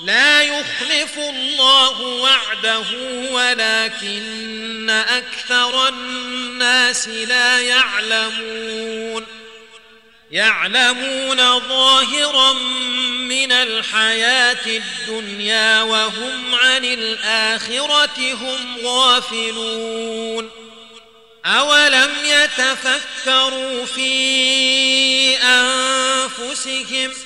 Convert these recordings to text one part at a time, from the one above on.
لا يخلف الله وعده ولكن أكثر الناس لا يعلمون يعلمون ظاهرا من الحياة الدنيا وهم عن الآخرة هم غافلون أولم يتفكروا في أنفسهم ؟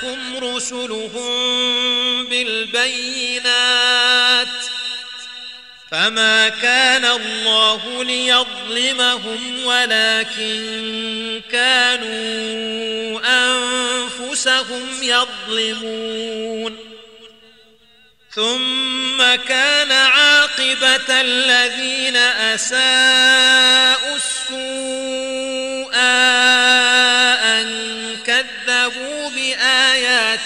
جاءتهم رسلهم بالبينات فما كان الله ليظلمهم ولكن كانوا أنفسهم يظلمون ثم كان عاقبة الذين أساءوا السور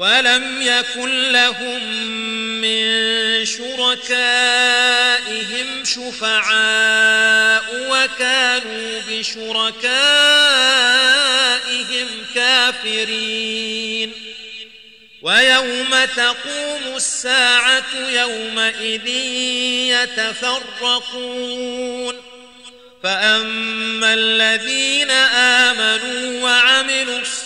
ولم يكن لهم من شركائهم شفعاء وكانوا بشركائهم كافرين. ويوم تقوم الساعة يومئذ يتفرقون. فأما الذين آمنوا وعملوا الصالحات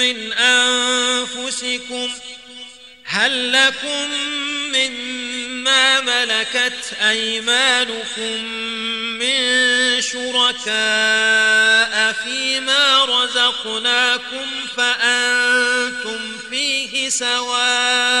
من أنفسكم هل لكم مما ملكت أيمانكم من شركاء فيما رزقناكم فأنتم فيه سواء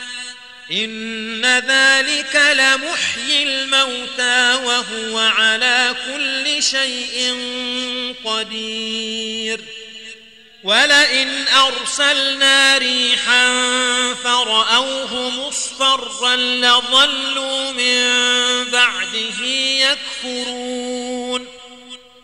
ان ذلك لمحيي الموتى وهو على كل شيء قدير. ولئن ارسلنا ريحا فرأوه مصفرا لظلوا من بعده يكفرون.